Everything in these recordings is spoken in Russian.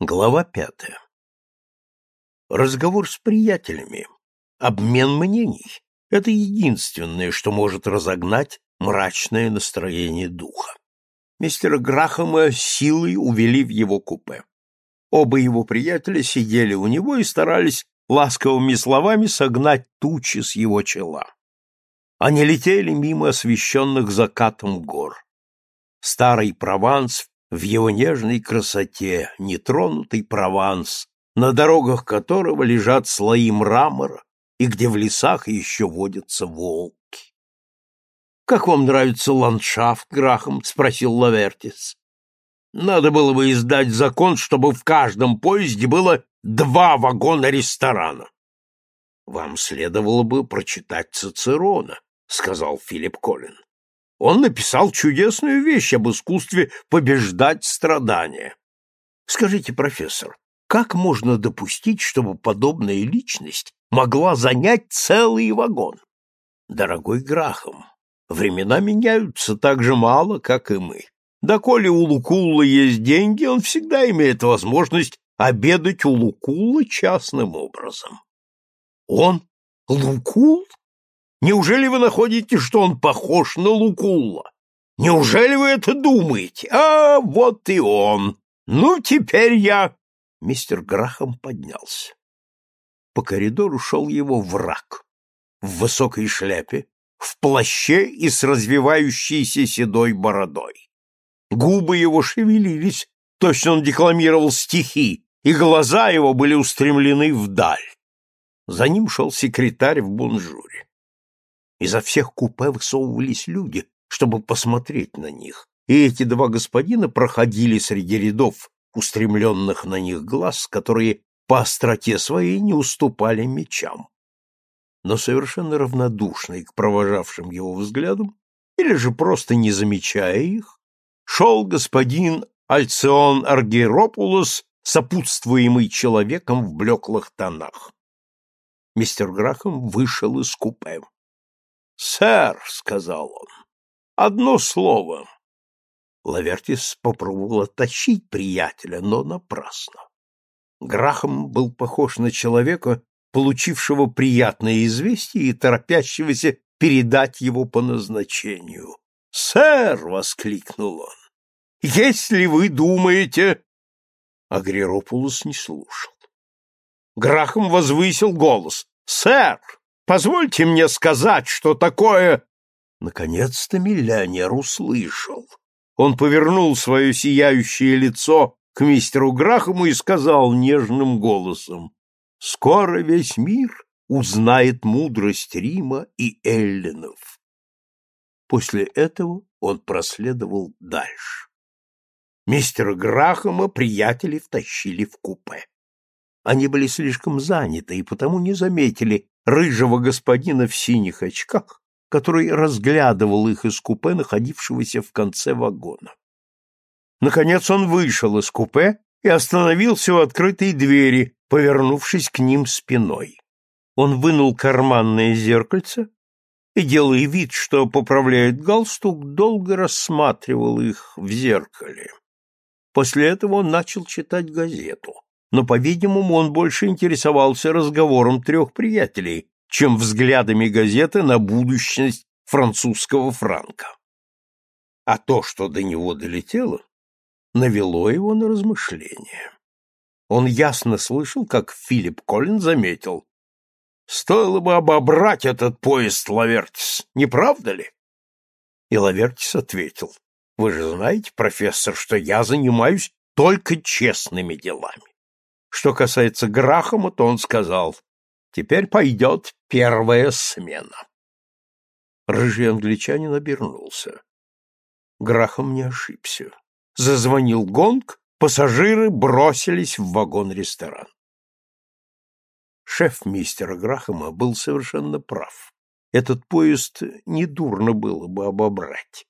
Глава пятая. Разговор с приятелями, обмен мнений — это единственное, что может разогнать мрачное настроение духа. Мистера Грахама силой увели в его купе. Оба его приятеля сидели у него и старались ласковыми словами согнать тучи с его чела. Они летели мимо освещенных закатом гор. Старый Прованс в его нежной красоте, нетронутый Прованс, на дорогах которого лежат слои мрамора и где в лесах еще водятся волки. «Как вам нравится ландшафт, Грахам?» — спросил Лавертис. «Надо было бы издать закон, чтобы в каждом поезде было два вагона ресторана». «Вам следовало бы прочитать Цицерона», — сказал Филипп Коллин. Он написал чудесную вещь об искусстве побеждать страдания. Скажите, профессор, как можно допустить, чтобы подобная личность могла занять целый вагон? Дорогой Грахам, времена меняются так же мало, как и мы. Да коли у Лукулла есть деньги, он всегда имеет возможность обедать у Лукулла частным образом. Он? Лукул? Неужели вы находите, что он похож на Лукулла? Неужели вы это думаете? А, вот и он. Ну, теперь я...» Мистер Грахам поднялся. По коридору шел его враг. В высокой шляпе, в плаще и с развивающейся седой бородой. Губы его шевелились, точно он декламировал стихи, и глаза его были устремлены вдаль. За ним шел секретарь в бунжуре. Изо всех купе высовывались люди, чтобы посмотреть на них, и эти два господина проходили среди рядов устремленных на них глаз, которые по остроте своей не уступали мечам. Но совершенно равнодушный к провожавшим его взглядам, или же просто не замечая их, шел господин Альцион Аргеропулос, сопутствуемый человеком в блеклых тонах. Мистер Грахам вышел из купе. «Сэр», — сказал он, — «одно слово». Лавертис попробовал оттащить приятеля, но напрасно. Грахам был похож на человека, получившего приятное известие и торопящегося передать его по назначению. «Сэр!» — воскликнул он. «Если вы думаете...» Агреропулос не слушал. Грахам возвысил голос. «Сэр! Позвольте мне сказать, что такое...» Наконец-то миллионер услышал. Он повернул свое сияющее лицо к мистеру Грахаму и сказал нежным голосом, «Скоро весь мир узнает мудрость Рима и эллинов». После этого он проследовал дальше. Мистера Грахама приятели втащили в купе. Они были слишком заняты и потому не заметили рыжего господина в синих очках, который разглядывал их из купе, находившегося в конце вагона. Наконец он вышел из купе и остановился у открытой двери, повернувшись к ним спиной. Он вынул карманное зеркальце и, делая вид, что поправляет галстук, долго рассматривал их в зеркале. После этого он начал читать газету но, по-видимому, он больше интересовался разговором трех приятелей, чем взглядами газеты на будущность французского франка. А то, что до него долетело, навело его на размышления. Он ясно слышал, как Филипп Коллин заметил. «Стоило бы обобрать этот поезд, Лавертис, не правда ли?» И Лавертис ответил. «Вы же знаете, профессор, что я занимаюсь только честными делами. Что касается Грахама, то он сказал, «Теперь пойдет первая смена». Рыжий англичанин обернулся. Грахам не ошибся. Зазвонил гонг, пассажиры бросились в вагон-ресторан. Шеф мистера Грахама был совершенно прав. Этот поезд недурно было бы обобрать.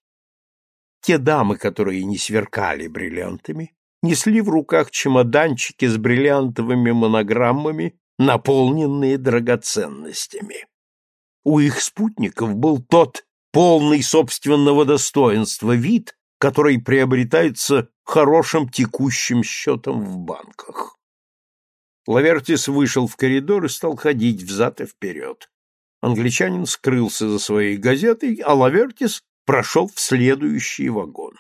Те дамы, которые не сверкали бриллиантами, несли в руках чемоданчики с бриллиантовыми монограммами, наполненные драгоценностями. У их спутников был тот полный собственного достоинства вид, который приобретается хорошим текущим счетом в банках. Лавертис вышел в коридор и стал ходить взад и вперед. Англичанин скрылся за своей газетой, а Лавертис прошел в следующий вагон.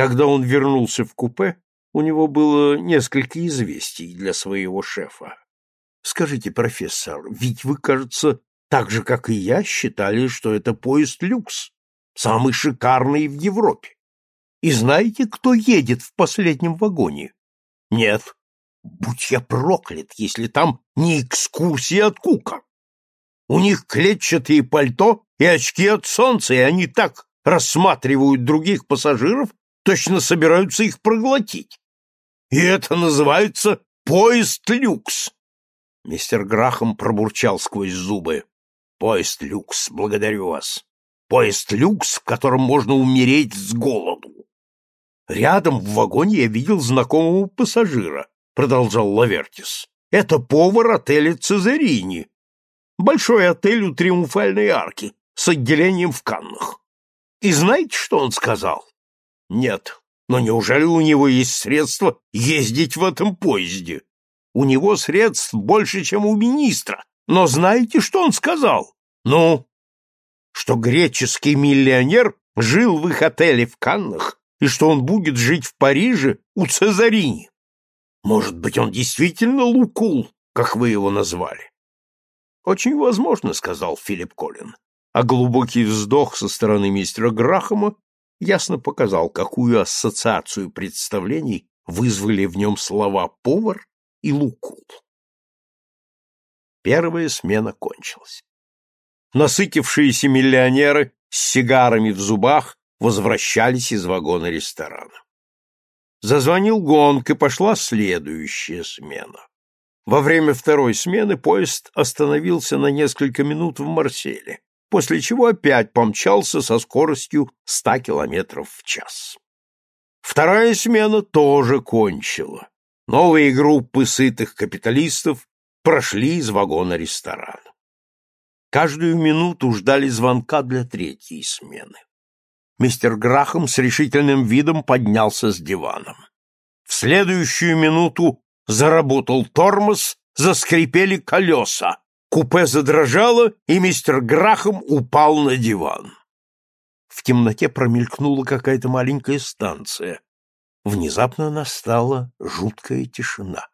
Когда он вернулся в купе, у него было несколько известий для своего шефа. Скажите, профессор, ведь вы, кажется, так же, как и я, считали, что это поезд люкс, самый шикарный в Европе. И знаете, кто едет в последнем вагоне? Нет. Будь я проклят, если там не экскурсия от Кука. У них клетчатые пальто и очки от солнца, и они так рассматривают других пассажиров, точно собираются их проглотить. И это называется поезд люкс. Мистер Грахам пробурчал сквозь зубы. Поезд люкс, благодарю вас. Поезд люкс, в котором можно умереть с голоду. Рядом в вагоне я видел знакомого пассажира, продолжал Лавертис. Это повар отеля Цезарини. Большой отель у Триумфальной арки с отделением в Каннах. И знаете, что он сказал? Нет. Но неужели у него есть средства ездить в этом поезде? У него средств больше, чем у министра. Но знаете, что он сказал? Ну, что греческий миллионер жил в их отеле в Каннах и что он будет жить в Париже у Цезарини. Может быть, он действительно Лукул, как вы его назвали? Очень возможно, сказал Филипп Коллин. А глубокий вздох со стороны мистера Грахама ясно показал, какую ассоциацию представлений вызвали в нем слова «повар» и «лукул». Первая смена кончилась. Насытившиеся миллионеры с сигарами в зубах возвращались из вагона ресторана. Зазвонил гонг, и пошла следующая смена. Во время второй смены поезд остановился на несколько минут в Марселе, после чего опять помчался со скоростью 100 километров в час. Вторая смена тоже кончила. Новые группы сытых капиталистов прошли из вагона ресторана. Каждую минуту ждали звонка для третьей смены. Мистер Грахам с решительным видом поднялся с диваном. В следующую минуту заработал тормоз, заскрипели колеса, купе задрожало, и мистер Грахам упал на диван. В темноте промелькнула какая-то маленькая станция. Внезапно настала жуткая тишина.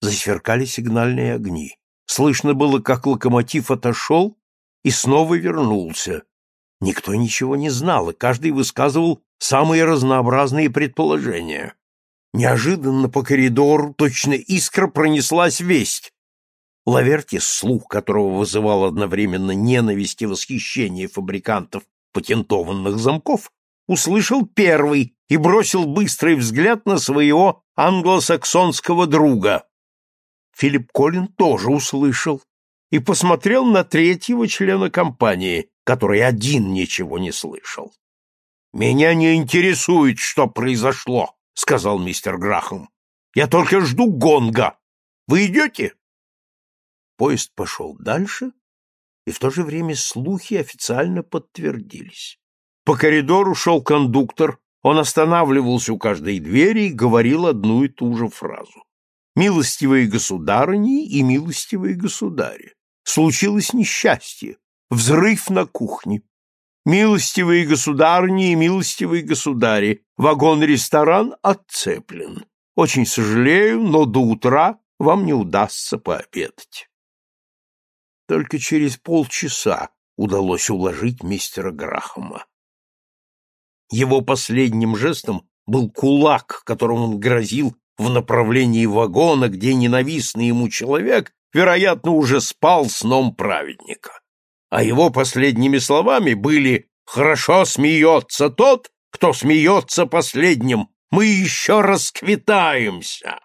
Засверкали сигнальные огни. Слышно было, как локомотив отошел и снова вернулся. Никто ничего не знал, и каждый высказывал самые разнообразные предположения. Неожиданно по коридору точно искра пронеслась весть. Лавертис, слух которого вызывал одновременно ненависть и восхищение фабрикантов патентованных замков, услышал первый и бросил быстрый взгляд на своего англосаксонского друга. Филипп Коллин тоже услышал и посмотрел на третьего члена компании, который один ничего не слышал. «Меня не интересует, что произошло», — сказал мистер Грахам. «Я только жду гонга. Вы идете?» Поезд пошел дальше, и в то же время слухи официально подтвердились. По коридору шел кондуктор, он останавливался у каждой двери и говорил одну и ту же фразу милостивые государыни и милостивые государи. Случилось несчастье, взрыв на кухне. Милостивые государыни и милостивые государи, вагон-ресторан отцеплен. Очень сожалею, но до утра вам не удастся пообедать. Только через полчаса удалось уложить мистера Грахама. Его последним жестом был кулак, которым он грозил в направлении вагона, где ненавистный ему человек, вероятно, уже спал сном праведника. А его последними словами были «Хорошо смеется тот, кто смеется последним, мы еще расквитаемся».